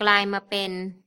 กลายมาเป็น